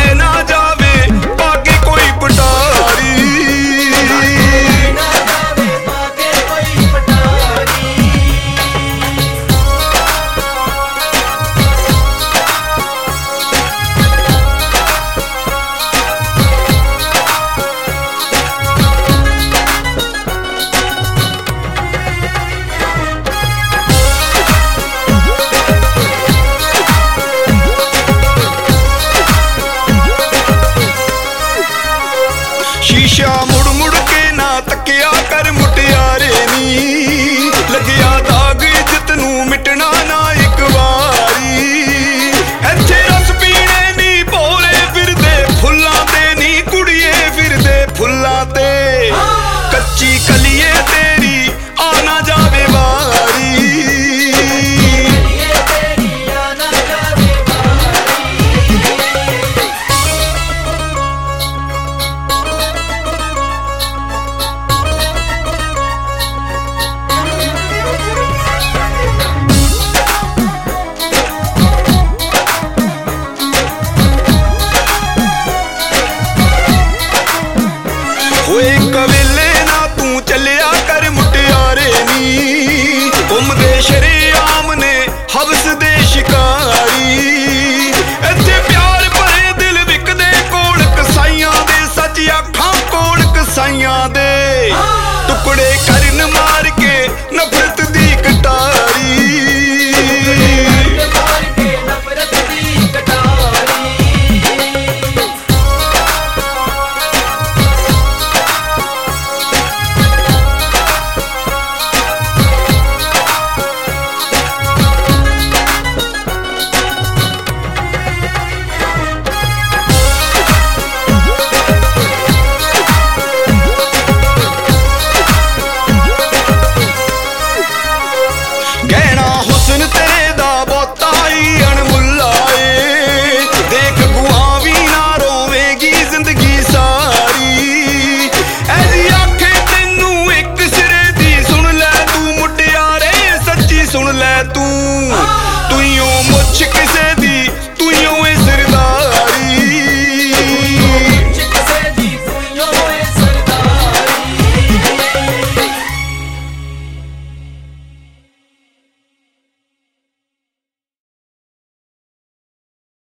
no, no, no, no, ਸ਼ੀਸ਼ਾ ਮੁੜ ਮੁੜ ਕੇ ਨਾ ਤੱਕਿਆ ਕਰ ਮੁਟਿਆਰੇ ਨੀ। ਲੱਗਿਆ ਦਾਗ ਇੱਜ਼ਤ ਨੂੰ ਮਿਟਣਾ ਨਾ ਇੱਕ ਵਾਰੀ। ਇੱਥੇ ਰਸ ਪੀਣੇ ਨੀ, ਭੋਲੇ ਫਿਰਦੇ ਫੁੱਲਾਂ ਤੇ ਨੀ, ਕੁੜੀਏ ਫਿਰਦੇ ਫੁੱਲਾਂ ਤੇ। ਕੱਚੀ ਕਲੀਏ ਤੇ ਓਏ ਕਵੇਲੇ ਨਾ ਨੇ। ਹਵਸ ਸ਼ਿਕਾਰੀ। ਇੱਥੇ ਪਿਆਰ ਭਰੇ ਦਿਲ ਵਿਕਦੇ ਕੋਲ ਕਸਾਈਆਂ ਦੇ ਸੱਚ ਅੱਖਾਂ ਕੋਲ ਕਸਾਈਆਂ ਦੇ। ਟੁਕੜੇ ਤੂੰ। ਤੂੰ ਯੋ ਮੁੱਛ ਕਿਸੇ ਦੀ ਤੂੰ ਯੋ ਇਹ ਜ਼ਰਦਾ